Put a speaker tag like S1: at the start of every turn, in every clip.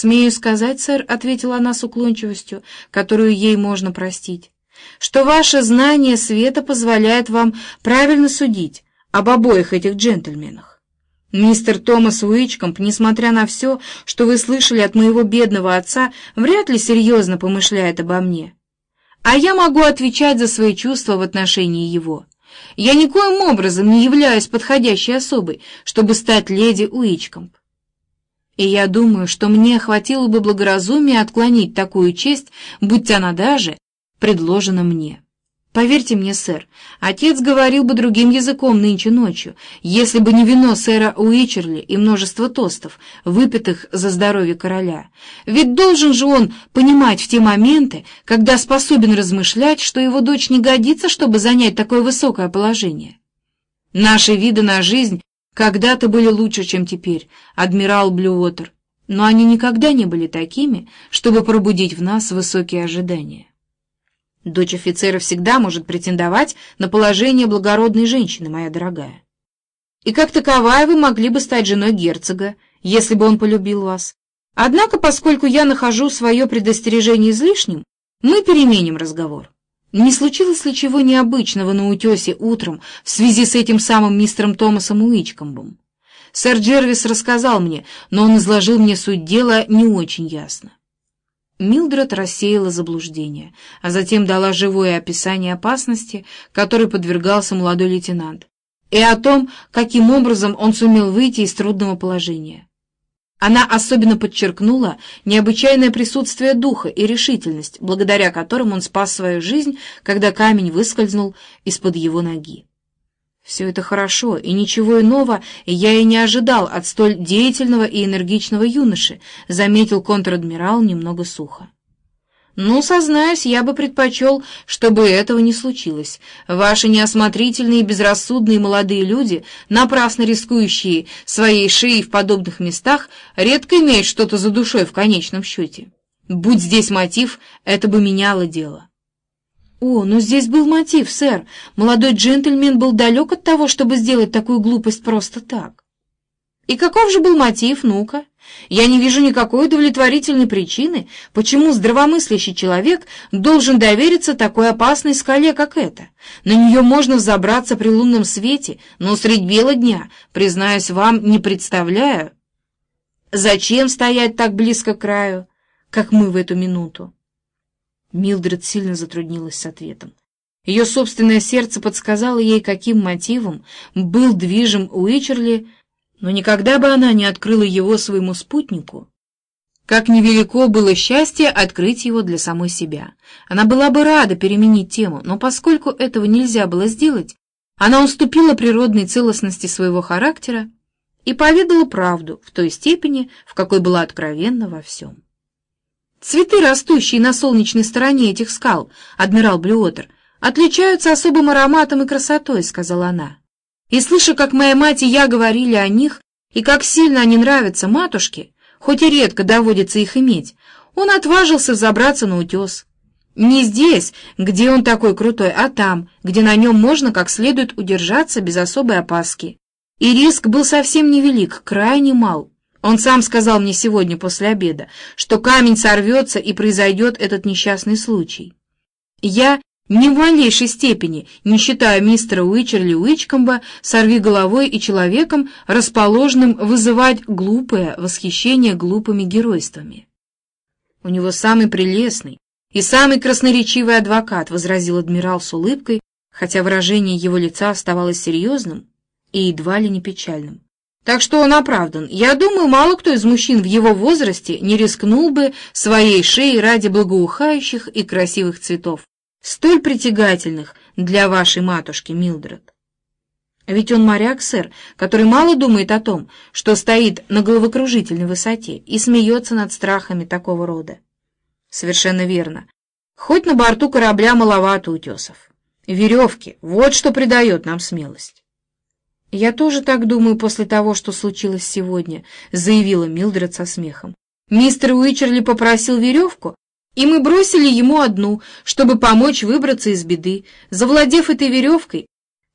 S1: «Смею сказать, сэр», — ответила она с уклончивостью, которую ей можно простить, «что ваше знание света позволяет вам правильно судить об обоих этих джентльменах. Мистер Томас Уичкомп, несмотря на все, что вы слышали от моего бедного отца, вряд ли серьезно помышляет обо мне. А я могу отвечать за свои чувства в отношении его. Я никоим образом не являюсь подходящей особой, чтобы стать леди Уичкомп. И я думаю, что мне хватило бы благоразумия отклонить такую честь, будь она даже предложена мне. Поверьте мне, сэр, отец говорил бы другим языком нынче ночью, если бы не вино сэра Уичерли и множество тостов, выпитых за здоровье короля. Ведь должен же он понимать в те моменты, когда способен размышлять, что его дочь не годится, чтобы занять такое высокое положение. Наши виды на жизнь когда-то были лучше, чем теперь, адмирал Блюотер, но они никогда не были такими, чтобы пробудить в нас высокие ожидания. Дочь офицера всегда может претендовать на положение благородной женщины, моя дорогая. И как таковая вы могли бы стать женой герцога, если бы он полюбил вас. Однако, поскольку я нахожу свое предостережение излишним, мы переменим разговор. Не случилось ли чего необычного на утесе утром в связи с этим самым мистером Томасом Уичкомбом? Сэр Джервис рассказал мне, но он изложил мне суть дела не очень ясно. Милдред рассеяла заблуждение, а затем дала живое описание опасности, которой подвергался молодой лейтенант, и о том, каким образом он сумел выйти из трудного положения. Она особенно подчеркнула необычайное присутствие духа и решительность, благодаря которым он спас свою жизнь, когда камень выскользнул из-под его ноги. Все это хорошо, и ничего иного я и не ожидал от столь деятельного и энергичного юноши, заметил контр-адмирал немного сухо. «Ну, сознаюсь, я бы предпочел, чтобы этого не случилось. Ваши неосмотрительные и безрассудные молодые люди, напрасно рискующие своей шеей в подобных местах, редко имеют что-то за душой в конечном счете. Будь здесь мотив, это бы меняло дело». «О, но здесь был мотив, сэр. Молодой джентльмен был далек от того, чтобы сделать такую глупость просто так». «И каков же был мотив, ну-ка? Я не вижу никакой удовлетворительной причины, почему здравомыслящий человек должен довериться такой опасной скале, как эта. На нее можно взобраться при лунном свете, но средь бела дня, признаюсь вам, не представляю. Зачем стоять так близко к краю, как мы в эту минуту?» Милдред сильно затруднилась с ответом. Ее собственное сердце подсказало ей, каким мотивом был движим Уичерли, но никогда бы она не открыла его своему спутнику. Как невелико было счастье открыть его для самой себя. Она была бы рада переменить тему, но поскольку этого нельзя было сделать, она уступила природной целостности своего характера и поведала правду в той степени, в какой была откровенна во всем. Цветы, растущие на солнечной стороне этих скал, адмирал Блюотер, отличаются особым ароматом и красотой, сказала она. И слыша, как моя мать и я говорили о них, и как сильно они нравятся матушке, хоть и редко доводится их иметь, он отважился взобраться на утес. Не здесь, где он такой крутой, а там, где на нем можно как следует удержаться без особой опаски. И риск был совсем невелик, крайне мал. Он сам сказал мне сегодня после обеда, что камень сорвется и произойдет этот несчастный случай. Я ни в малейшей степени не считаю мистера Уичерли Уичкомба сорви головой и человеком, расположенным вызывать глупое восхищение глупыми геройствами. У него самый прелестный и самый красноречивый адвокат, возразил адмирал с улыбкой, хотя выражение его лица оставалось серьезным и едва ли не печальным. Так что он оправдан. Я думаю, мало кто из мужчин в его возрасте не рискнул бы своей шеей ради благоухающих и красивых цветов, столь притягательных для вашей матушки Милдред. Ведь он моряк, сэр, который мало думает о том, что стоит на головокружительной высоте и смеется над страхами такого рода. Совершенно верно. Хоть на борту корабля маловато утесов. Веревки — вот что придает нам смелость. «Я тоже так думаю после того, что случилось сегодня», — заявила Милдред со смехом. «Мистер Уичерли попросил веревку, и мы бросили ему одну, чтобы помочь выбраться из беды. Завладев этой веревкой,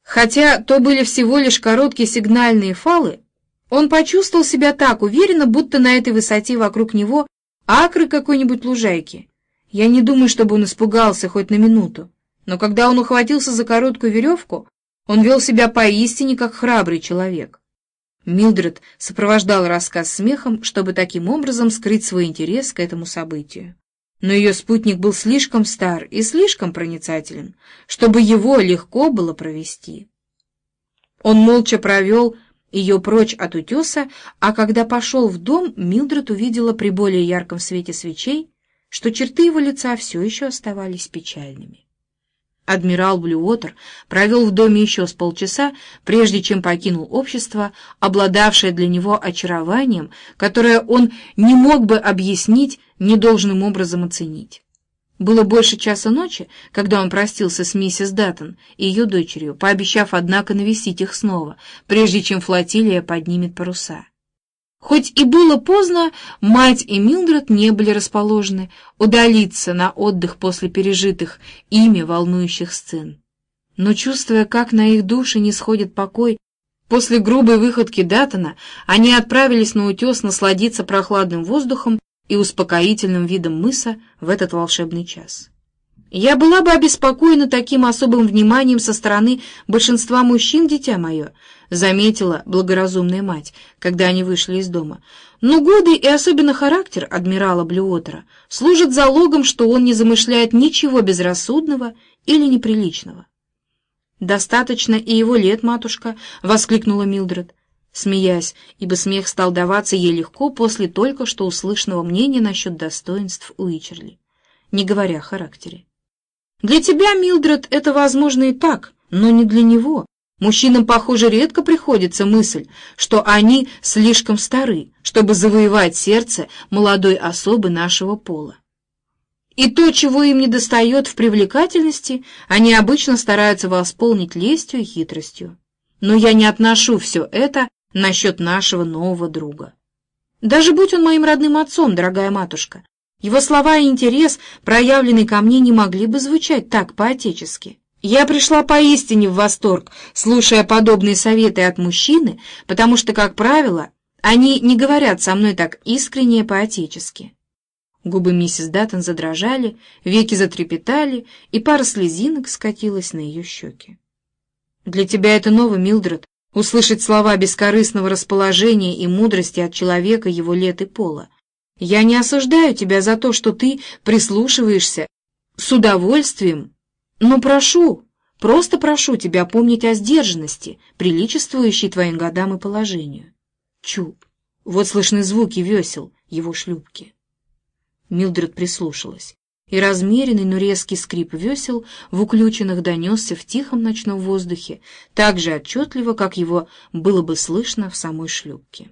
S1: хотя то были всего лишь короткие сигнальные фалы, он почувствовал себя так уверенно, будто на этой высоте вокруг него акры какой-нибудь лужайки. Я не думаю, чтобы он испугался хоть на минуту. Но когда он ухватился за короткую веревку, он вел себя поистине как храбрый человек. Милдред сопровождал рассказ смехом, чтобы таким образом скрыть свой интерес к этому событию. Но ее спутник был слишком стар и слишком проницателен, чтобы его легко было провести. Он молча провел ее прочь от утеса, а когда пошел в дом, Милдред увидела при более ярком свете свечей, что черты его лица все еще оставались печальными. Адмирал Блюотер провел в доме еще с полчаса, прежде чем покинул общество, обладавшее для него очарованием, которое он не мог бы объяснить, недолжным образом оценить. Было больше часа ночи, когда он простился с миссис Даттон и ее дочерью, пообещав, однако, навестить их снова, прежде чем флотилия поднимет паруса. Хоть и было поздно, мать и Милдред не были расположены удалиться на отдых после пережитых ими волнующих сцен. Но, чувствуя, как на их души не сходит покой, после грубой выходки Даттона они отправились на утес насладиться прохладным воздухом и успокоительным видом мыса в этот волшебный час. Я была бы обеспокоена таким особым вниманием со стороны большинства мужчин, дитя мое, — заметила благоразумная мать, когда они вышли из дома. Но годы и особенно характер адмирала Блюотера служат залогом, что он не замышляет ничего безрассудного или неприличного. «Достаточно и его лет, матушка!» — воскликнула Милдред, смеясь, ибо смех стал даваться ей легко после только что услышанного мнения насчет достоинств Уичерли, не говоря о характере. «Для тебя, Милдред, это возможно и так, но не для него. Мужчинам, похоже, редко приходится мысль, что они слишком стары, чтобы завоевать сердце молодой особы нашего пола. И то, чего им не достает в привлекательности, они обычно стараются восполнить лестью и хитростью. Но я не отношу все это насчет нашего нового друга. Даже будь он моим родным отцом, дорогая матушка, его слова и интерес, проявленный ко мне, не могли бы звучать так по-отечески. Я пришла поистине в восторг, слушая подобные советы от мужчины, потому что, как правило, они не говорят со мной так искренне по-отечески. Губы миссис Даттон задрожали, веки затрепетали, и пара слезинок скатилась на ее щеки. «Для тебя это ново, Милдред, услышать слова бескорыстного расположения и мудрости от человека его лет и пола. Я не осуждаю тебя за то, что ты прислушиваешься с удовольствием но прошу, просто прошу тебя помнить о сдержанности, приличествующей твоим годам и положению. Чу, вот слышны звуки весел его шлюпки. Милдред прислушалась, и размеренный, но резкий скрип весел в уключенных донесся в тихом ночном воздухе так же отчетливо, как его было бы слышно в самой шлюпке.